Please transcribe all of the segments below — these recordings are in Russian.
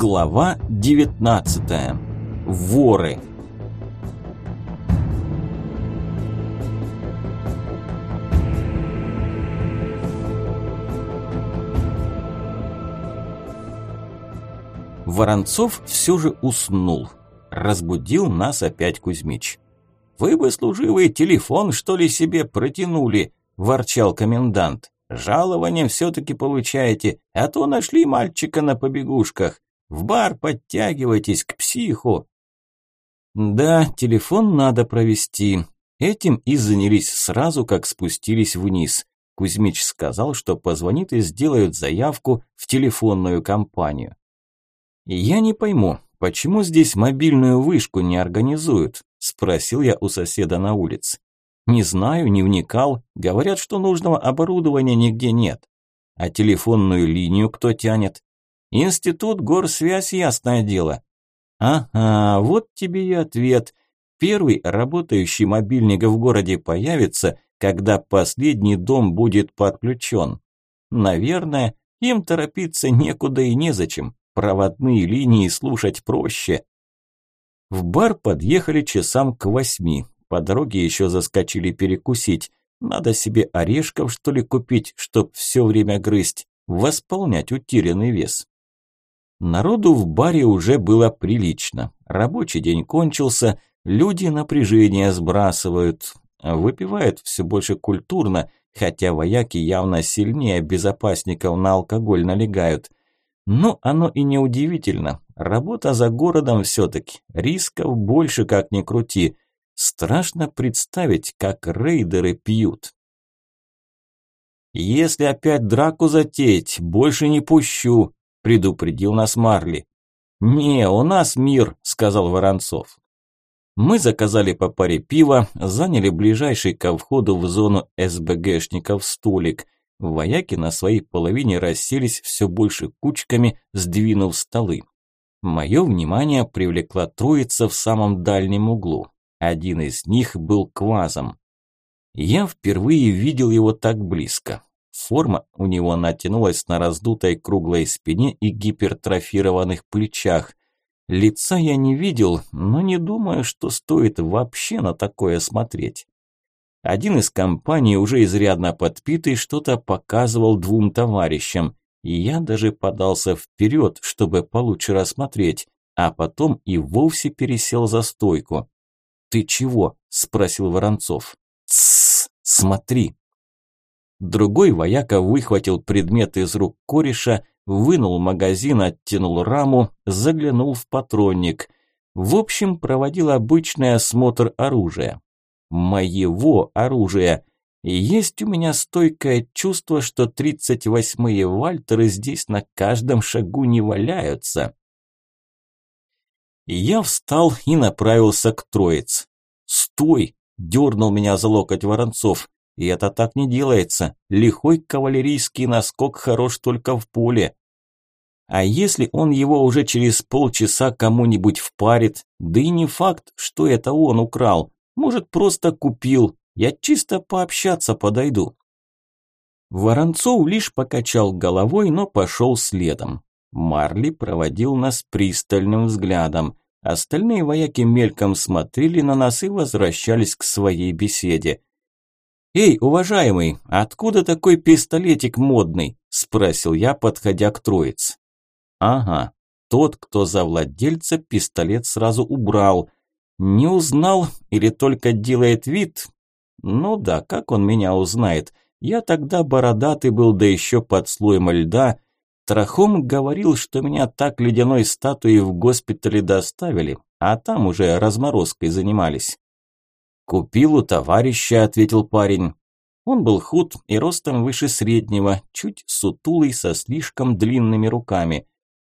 Глава 19. Воры. Воронцов все же уснул. Разбудил нас опять Кузьмич. «Вы бы, служивый, телефон, что ли, себе протянули?» – ворчал комендант. «Жалование все-таки получаете, а то нашли мальчика на побегушках. В бар подтягивайтесь к психу». Да, телефон надо провести. Этим и занялись сразу, как спустились вниз. Кузьмич сказал, что позвонит и сделают заявку в телефонную компанию. Я не пойму, почему здесь мобильную вышку не организуют? Спросил я у соседа на улице. Не знаю, не вникал. Говорят, что нужного оборудования нигде нет. А телефонную линию кто тянет? Институт горсвязь, ясное дело. Ага, вот тебе и ответ. Первый работающий мобильник в городе появится, когда последний дом будет подключен. Наверное, им торопиться некуда и незачем. Проводные линии слушать проще. В бар подъехали часам к восьми. По дороге еще заскочили перекусить. Надо себе орешков, что ли, купить, чтоб все время грызть, восполнять утерянный вес. Народу в баре уже было прилично. Рабочий день кончился, люди напряжение сбрасывают, выпивают все больше культурно, хотя вояки явно сильнее безопасников на алкоголь налегают. Но оно и не удивительно. Работа за городом все-таки. Рисков больше, как ни крути. Страшно представить, как рейдеры пьют. «Если опять драку затеять, больше не пущу», – предупредил нас Марли. «Не, у нас мир», – сказал Воронцов. Мы заказали по паре пива, заняли ближайший ко входу в зону СБГшников столик. Вояки на своей половине расселись все больше кучками, сдвинув столы. Мое внимание привлекла троица в самом дальнем углу. Один из них был квазом. Я впервые видел его так близко. Форма у него натянулась на раздутой круглой спине и гипертрофированных плечах. Лица я не видел, но не думаю, что стоит вообще на такое смотреть. Один из компаний, уже изрядно подпитый, что-то показывал двум товарищам, и я даже подался вперед, чтобы получше рассмотреть, а потом и вовсе пересел за стойку. «Ты чего?» – спросил Воронцов. «Тссс, смотри!» Другой вояка выхватил предмет из рук кореша, вынул магазин, оттянул раму, заглянул в патронник. В общем, проводил обычный осмотр оружия. Моего оружия. Есть у меня стойкое чувство, что 38-е Вальтеры здесь на каждом шагу не валяются. Я встал и направился к троиц. «Стой!» – дернул меня за локоть Воронцов. И это так не делается. Лихой кавалерийский наскок хорош только в поле. А если он его уже через полчаса кому-нибудь впарит, да и не факт, что это он украл. Может, просто купил. Я чисто пообщаться подойду. Воронцов лишь покачал головой, но пошел следом. Марли проводил нас пристальным взглядом. Остальные вояки мельком смотрели на нас и возвращались к своей беседе. «Эй, уважаемый, откуда такой пистолетик модный?» – спросил я, подходя к троице. «Ага, тот, кто за владельца, пистолет сразу убрал. Не узнал или только делает вид? Ну да, как он меня узнает? Я тогда бородатый был, да еще под слоем льда. Трахом говорил, что меня так ледяной статуей в госпитале доставили, а там уже разморозкой занимались. «Купил у товарища», – ответил парень. Он был худ и ростом выше среднего, чуть сутулый, со слишком длинными руками.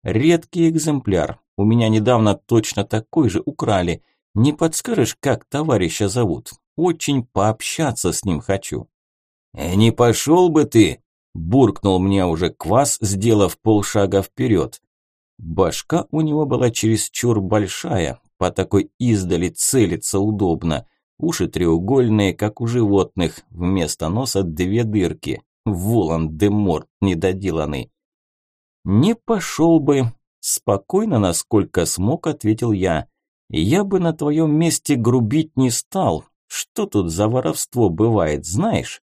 Редкий экземпляр. У меня недавно точно такой же украли. Не подскажешь, как товарища зовут? Очень пообщаться с ним хочу». «Э, «Не пошел бы ты!» – буркнул мне уже квас, сделав полшага вперед. Башка у него была чересчур большая, по такой издали целиться удобно. Уши треугольные, как у животных, вместо носа две дырки. Волан-де-Морт недоделанный. Не пошел бы, Спокойно, насколько смог, ответил я. Я бы на твоем месте грубить не стал. Что тут за воровство бывает, знаешь?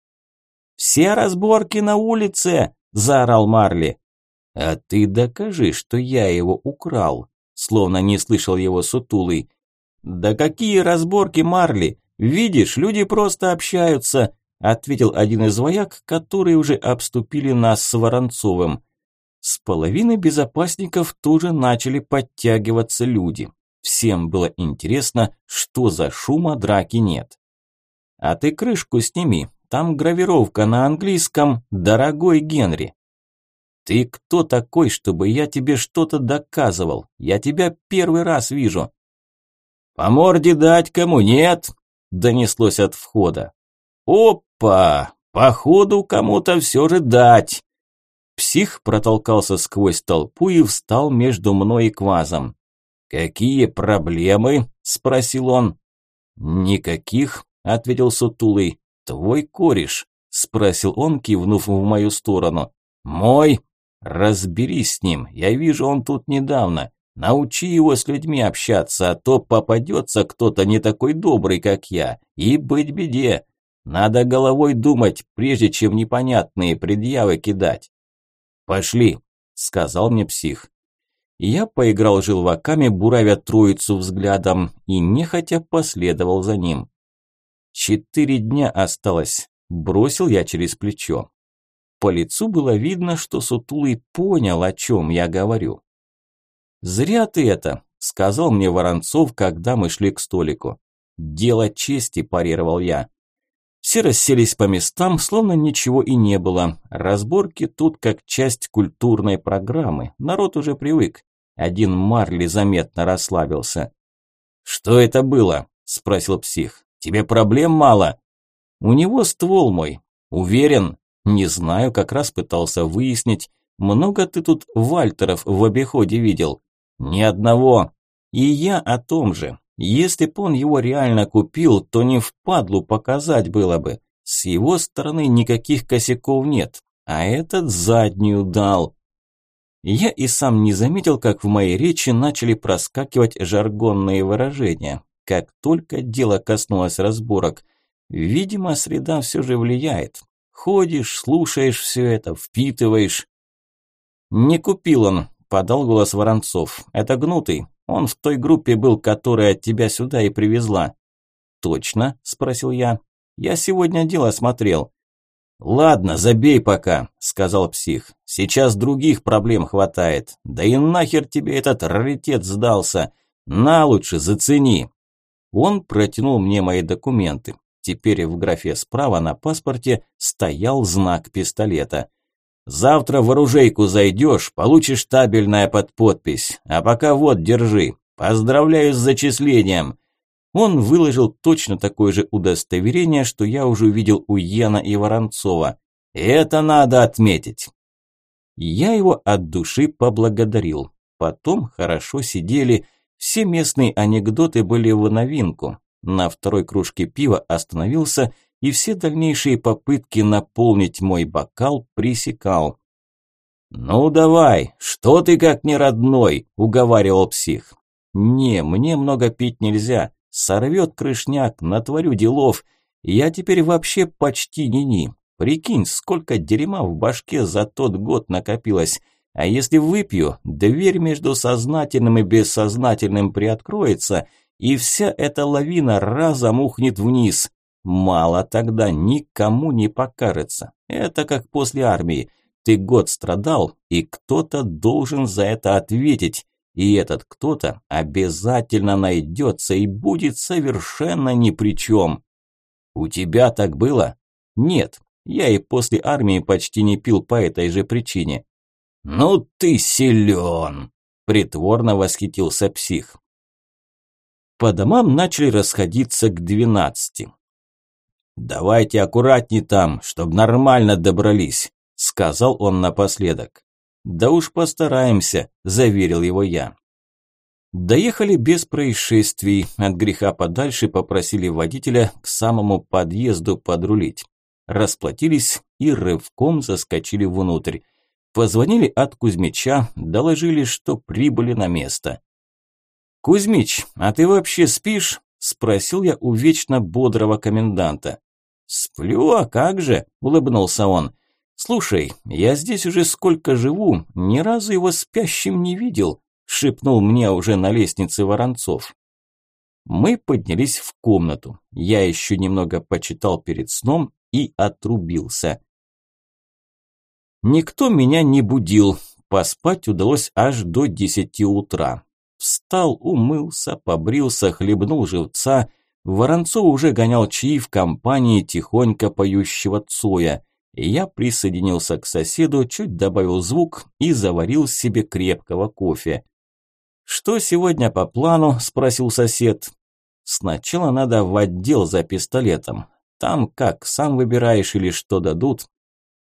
Все разборки на улице, заорал Марли. А ты докажи, что я его украл, словно не слышал его сутулый. Да какие разборки, Марли? Видишь, люди просто общаются, ответил один из вояк, которые уже обступили нас с Воронцовым. С половины безопасников тоже начали подтягиваться люди. Всем было интересно, что за шума драки нет. А ты крышку сними, там гравировка на английском «Дорогой Генри». Ты кто такой, чтобы я тебе что-то доказывал? Я тебя первый раз вижу. По морде дать кому нет? Донеслось от входа. Опа! Походу кому-то все же дать. Псих протолкался сквозь толпу и встал между мной и квазом. «Какие проблемы?» – спросил он. «Никаких», – ответил Сутулый. «Твой кореш?» – спросил он, кивнув в мою сторону. «Мой?» «Разберись с ним, я вижу, он тут недавно. Научи его с людьми общаться, а то попадется кто-то не такой добрый, как я, и быть беде. Надо головой думать, прежде чем непонятные предъявы кидать». «Пошли», – сказал мне псих. Я поиграл желваками, буравя троицу взглядом, и нехотя последовал за ним. Четыре дня осталось, бросил я через плечо. По лицу было видно, что Сутулый понял, о чем я говорю. «Зря ты это», – сказал мне Воронцов, когда мы шли к столику. «Дело чести», – парировал я. Все расселись по местам, словно ничего и не было. Разборки тут как часть культурной программы. Народ уже привык. Один Марли заметно расслабился. «Что это было?» – спросил псих. «Тебе проблем мало?» «У него ствол мой. Уверен?» «Не знаю, как раз пытался выяснить. Много ты тут Вальтеров в обиходе видел?» «Ни одного. И я о том же. Если б он его реально купил, то не впадлу показать было бы. С его стороны никаких косяков нет, а этот заднюю дал. Я и сам не заметил, как в моей речи начали проскакивать жаргонные выражения. Как только дело коснулось разборок. Видимо, среда все же влияет. Ходишь, слушаешь все это, впитываешь. «Не купил он», – подал голос Воронцов. «Это гнутый. Он в той группе был, которая тебя сюда и привезла». «Точно?» – спросил я. «Я сегодня дело смотрел». «Ладно, забей пока», – сказал псих. «Сейчас других проблем хватает. Да и нахер тебе этот раритет сдался. На лучше зацени». Он протянул мне мои документы. Теперь в графе справа на паспорте стоял знак пистолета. Завтра в оружейку зайдешь, получишь табельное под подпись. А пока вот, держи. Поздравляю с зачислением. Он выложил точно такое же удостоверение, что я уже увидел у Йена и Воронцова. Это надо отметить. Я его от души поблагодарил. Потом хорошо сидели, все местные анекдоты были в новинку. На второй кружке пива остановился и все дальнейшие попытки наполнить мой бокал пресекал. «Ну давай, что ты как не родной?» – уговаривал псих. «Не, мне много пить нельзя. Сорвет крышняк, натворю делов. Я теперь вообще почти ни-ни. Прикинь, сколько дерьма в башке за тот год накопилось. А если выпью, дверь между сознательным и бессознательным приоткроется, и вся эта лавина разом ухнет вниз. Мало тогда никому не покажется. Это как после армии. Ты год страдал, и кто-то должен за это ответить. И этот кто-то обязательно найдется и будет совершенно ни при чем. У тебя так было? Нет, я и после армии почти не пил по этой же причине. Ну ты силен, притворно восхитился псих. По домам начали расходиться к двенадцати. «Давайте аккуратней там, чтоб нормально добрались», – сказал он напоследок. «Да уж постараемся», – заверил его я. Доехали без происшествий, от греха подальше попросили водителя к самому подъезду подрулить. Расплатились и рывком заскочили внутрь. Позвонили от Кузьмича, доложили, что прибыли на место. «Кузьмич, а ты вообще спишь?» – спросил я у вечно бодрого коменданта. «Сплю, а как же?» – улыбнулся он. «Слушай, я здесь уже сколько живу, ни разу его спящим не видел», – шепнул мне уже на лестнице Воронцов. Мы поднялись в комнату. Я еще немного почитал перед сном и отрубился. Никто меня не будил. Поспать удалось аж до десяти утра. Встал, умылся, побрился, хлебнул живца. Воронцов уже гонял чаи в компании тихонько поющего Цоя. Я присоединился к соседу, чуть добавил звук и заварил себе крепкого кофе. «Что сегодня по плану?» – спросил сосед. «Сначала надо в отдел за пистолетом. Там как, сам выбираешь или что дадут?»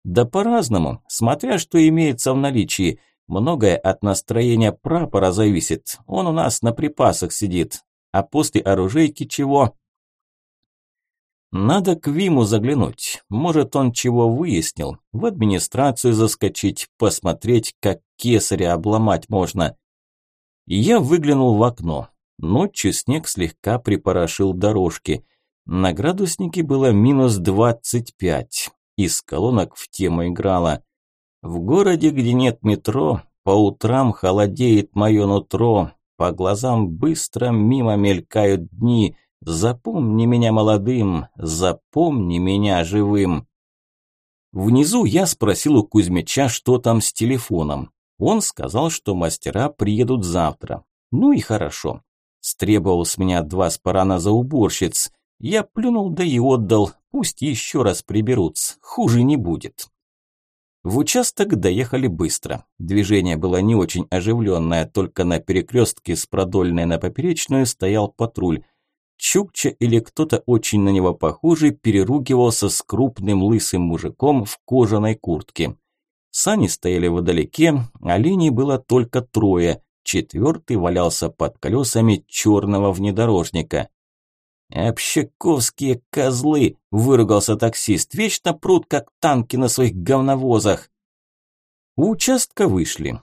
«Да по-разному, смотря что имеется в наличии. Многое от настроения прапора зависит. Он у нас на припасах сидит. А после оружейки чего?» Надо к Виму заглянуть. Может, он чего выяснил. В администрацию заскочить, посмотреть, как кесаря обломать можно. Я выглянул в окно. Ночью снег слегка припорошил дорожки. На градуснике было минус двадцать пять. Из колонок в тему играла. В городе, где нет метро, по утрам холодеет мое нутро. По глазам быстро мимо мелькают дни – Запомни меня молодым, запомни меня живым. Внизу я спросил у Кузьмича, что там с телефоном. Он сказал, что мастера приедут завтра. Ну и хорошо. Стребовал с меня два спарана за уборщиц. Я плюнул да и отдал. Пусть еще раз приберутся, хуже не будет. В участок доехали быстро. Движение было не очень оживленное, только на перекрестке с продольной на поперечную стоял патруль. Чукча или кто-то очень на него похожий переругивался с крупным лысым мужиком в кожаной куртке. Сани стояли вдалеке, оленей было только трое, четвертый валялся под колесами черного внедорожника. «Общаковские козлы!» – выругался таксист. «Вечно прут, как танки на своих говновозах!» У участка вышли.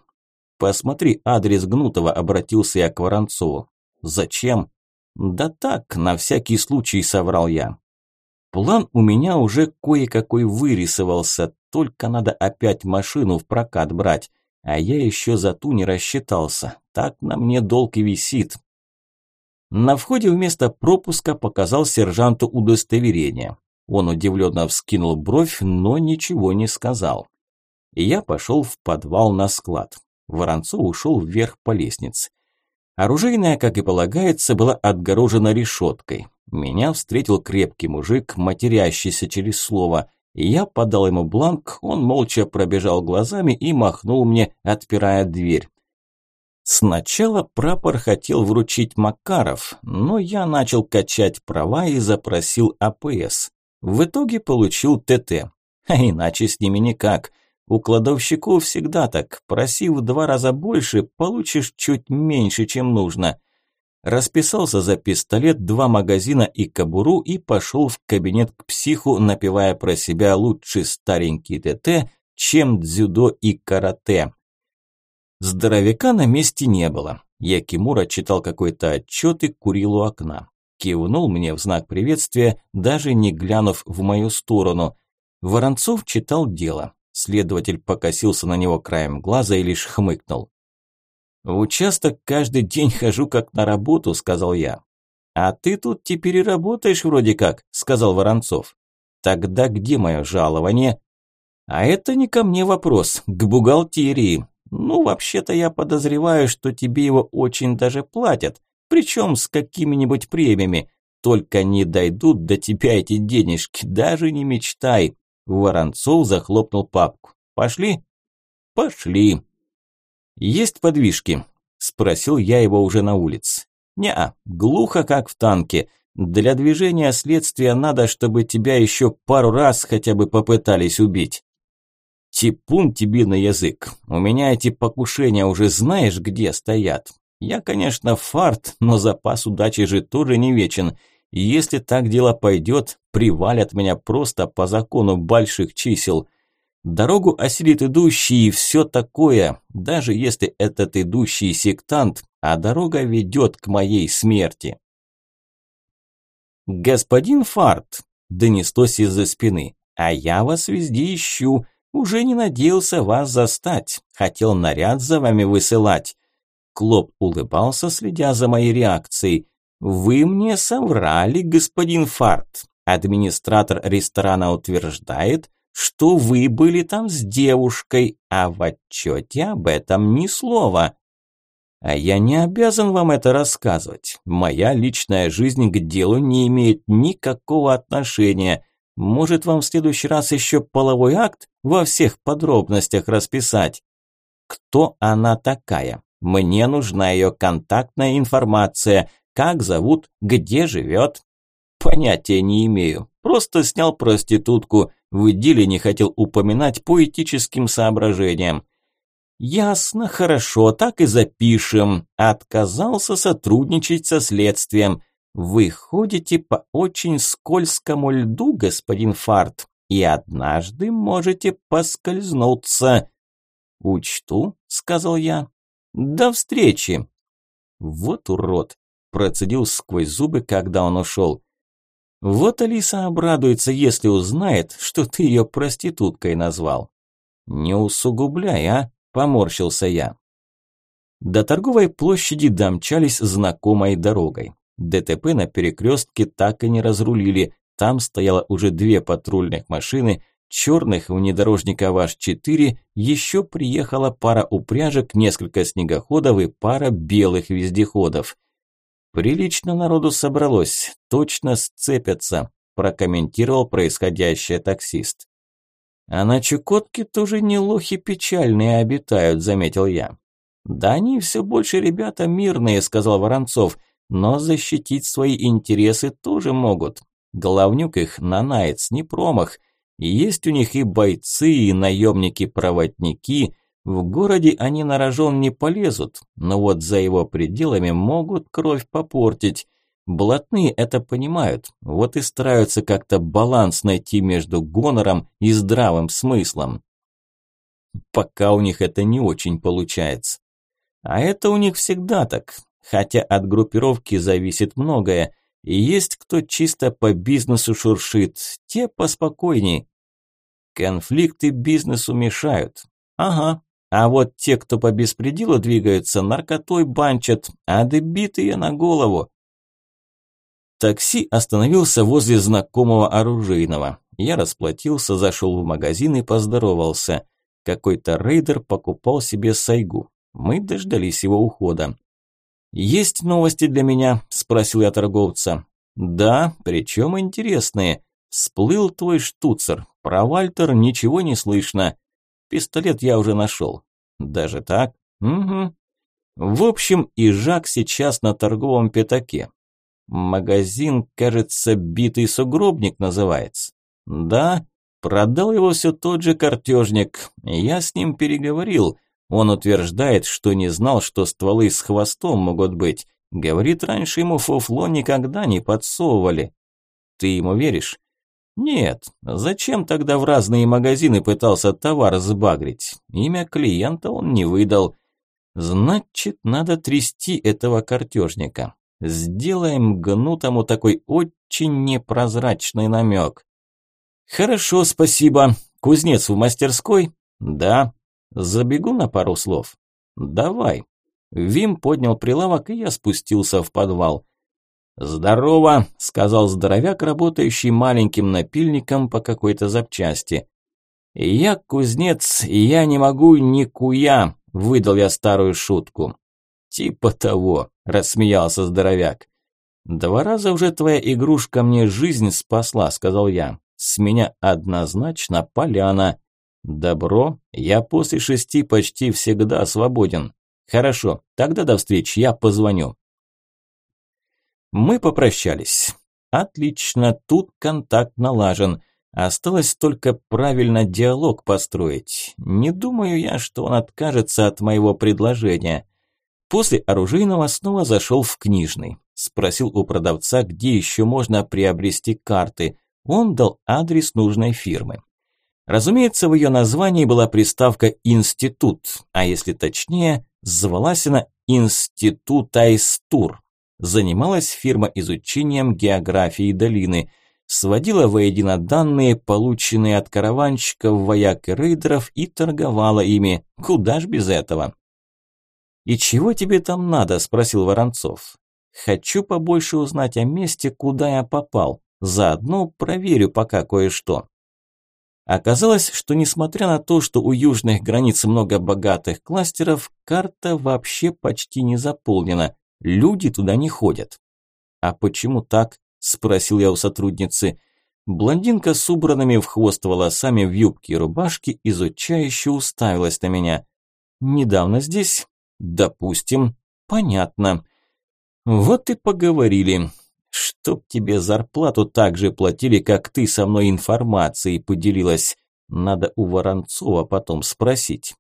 «Посмотри адрес Гнутова», – обратился я к Воронцову. «Зачем?» «Да так, на всякий случай», – соврал я. План у меня уже кое-какой вырисовался, только надо опять машину в прокат брать, а я еще за ту не рассчитался, так на мне долг и висит. На входе вместо пропуска показал сержанту удостоверение. Он удивленно вскинул бровь, но ничего не сказал. Я пошел в подвал на склад. Воронцов ушел вверх по лестнице. Оружейная, как и полагается, была отгорожена решеткой. Меня встретил крепкий мужик, матерящийся через слово. Я подал ему бланк, он молча пробежал глазами и махнул мне, отпирая дверь. Сначала прапор хотел вручить Макаров, но я начал качать права и запросил АПС. В итоге получил ТТ. А иначе с ними никак. У кладовщиков всегда так. Проси в два раза больше, получишь чуть меньше, чем нужно. Расписался за пистолет, два магазина и кобуру и пошел в кабинет к психу, напевая про себя лучше старенький ТТ, чем дзюдо и карате. Здоровяка на месте не было. Якимура читал какой-то отчет и курил у окна. Кивнул мне в знак приветствия, даже не глянув в мою сторону. Воронцов читал дело. Следователь покосился на него краем глаза и лишь хмыкнул. «В участок каждый день хожу как на работу», – сказал я. «А ты тут теперь и работаешь вроде как», – сказал Воронцов. «Тогда где мое жалование?» «А это не ко мне вопрос, к бухгалтерии. Ну, вообще-то я подозреваю, что тебе его очень даже платят, причем с какими-нибудь премиями. Только не дойдут до тебя эти денежки, даже не мечтай. Воронцов захлопнул папку. «Пошли?» «Пошли». «Есть подвижки?» – спросил я его уже на улице. «Не-а, глухо, как в танке. Для движения следствия надо, чтобы тебя еще пару раз хотя бы попытались убить». «Типун тебе на язык. У меня эти покушения уже знаешь, где стоят. Я, конечно, фарт, но запас удачи же тоже не вечен. Если так дело пойдет, привалят меня просто по закону больших чисел. Дорогу осилит идущий и все такое, даже если этот идущий сектант, а дорога ведет к моей смерти. «Господин Фарт», – донеслось из-за спины, – «а я вас везде ищу, уже не надеялся вас застать, хотел наряд за вами высылать». Клоп улыбался, следя за моей реакцией. «Вы мне соврали, господин Фарт. Администратор ресторана утверждает, что вы были там с девушкой, а в отчете об этом ни слова». А я не обязан вам это рассказывать. Моя личная жизнь к делу не имеет никакого отношения. Может, вам в следующий раз еще половой акт во всех подробностях расписать? Кто она такая? Мне нужна ее контактная информация. Как зовут, где живет? Понятия не имею. Просто снял проститутку. В деле не хотел упоминать по этическим соображениям. Ясно, хорошо, так и запишем. Отказался сотрудничать со следствием. Вы ходите по очень скользкому льду, господин Фарт, и однажды можете поскользнуться. Учту, сказал я. До встречи. Вот урод, процедил сквозь зубы, когда он ушел. Вот Алиса обрадуется, если узнает, что ты ее проституткой назвал. Не усугубляй, а? Поморщился я. До торговой площади домчались знакомой дорогой. ДТП на перекрестке так и не разрулили. Там стояло уже две патрульных машины, черных внедорожника ВАЖ-4, еще приехала пара упряжек, несколько снегоходов и пара белых вездеходов. «Прилично народу собралось, точно сцепятся», прокомментировал происходящее таксист. А на Чукотке тоже не лохи печальные обитают, заметил я. Да они все больше ребята мирные, сказал Воронцов, но защитить свои интересы тоже могут. Главнюк их нанаец не промах. Есть у них и бойцы, и наемники-проводники. В городе они на рожон не полезут, но вот за его пределами могут кровь попортить. Блатные это понимают, вот и стараются как-то баланс найти между гонором и здравым смыслом. Пока у них это не очень получается. А это у них всегда так, хотя от группировки зависит многое. И есть кто чисто по бизнесу шуршит, те поспокойней. Конфликты бизнесу мешают. Ага. А вот те, кто по беспределу двигаются, наркотой банчат, а дебитые на голову. Такси остановился возле знакомого оружейного. Я расплатился, зашел в магазин и поздоровался. Какой-то рейдер покупал себе сайгу. Мы дождались его ухода. «Есть новости для меня?» – спросил я торговца. «Да, причем интересные. Всплыл твой штуцер. Про Вальтер ничего не слышно. Пистолет я уже нашел». «Даже так?» «Угу». В общем, и Жак сейчас на торговом пятаке. Магазин, кажется, битый сугробник называется. Да, продал его все тот же картежник. Я с ним переговорил. Он утверждает, что не знал, что стволы с хвостом могут быть. Говорит, раньше ему фуфло никогда не подсовывали. Ты ему веришь? Нет. Зачем тогда в разные магазины пытался товар сбагрить? Имя клиента он не выдал. Значит, надо трясти этого картежника. Сделаем гнутому такой очень непрозрачный намек. Хорошо, спасибо. Кузнец в мастерской? Да. Забегу на пару слов. Давай. Вим поднял прилавок, и я спустился в подвал. «Здорово», – сказал здоровяк, работающий маленьким напильником по какой-то запчасти. «Я кузнец, и я не могу никуя», – выдал я старую шутку. «Типа того», – рассмеялся здоровяк. «Два раза уже твоя игрушка мне жизнь спасла», – сказал я. «С меня однозначно поляна. Добро, я после шести почти всегда свободен. Хорошо, тогда до встречи, я позвоню». Мы попрощались. Отлично, тут контакт налажен. Осталось только правильно диалог построить. Не думаю я, что он откажется от моего предложения. После оружейного снова зашел в книжный. Спросил у продавца, где еще можно приобрести карты. Он дал адрес нужной фирмы. Разумеется, в ее названии была приставка «институт», а если точнее, звалась она «Институт Айстур». Занималась фирма изучением географии долины, сводила воедино данные, полученные от караванщиков, вояк и рейдеров, и торговала ими. Куда ж без этого? «И чего тебе там надо?» – спросил Воронцов. «Хочу побольше узнать о месте, куда я попал. Заодно проверю пока кое-что». Оказалось, что несмотря на то, что у южных границ много богатых кластеров, карта вообще почти не заполнена, люди туда не ходят. «А почему так?» – спросил я у сотрудницы. Блондинка с убранными в хвост волосами в юбке и рубашке изучающе уставилась на меня. «Недавно здесь?» «Допустим. Понятно. Вот и поговорили. Чтоб тебе зарплату так же платили, как ты со мной информацией поделилась. Надо у Воронцова потом спросить.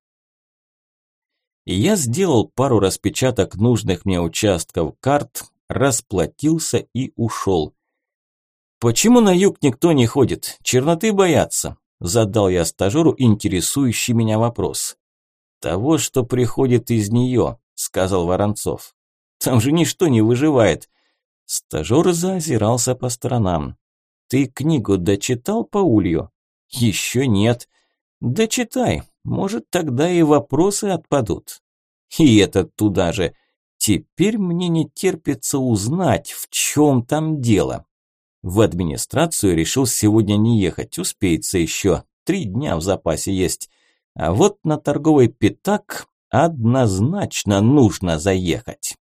Я сделал пару распечаток нужных мне участков карт, расплатился и ушел. «Почему на юг никто не ходит? Черноты боятся?» Задал я стажеру интересующий меня вопрос. «Того, что приходит из нее», – сказал Воронцов. «Там же ничто не выживает. Стажёр заозирался по сторонам. «Ты книгу дочитал, Паулью?» «Еще нет». «Дочитай, может, тогда и вопросы отпадут». И этот туда же. Теперь мне не терпится узнать, в чем там дело. В администрацию решил сегодня не ехать, успеется еще. Три дня в запасе есть. А вот на торговый пятак однозначно нужно заехать.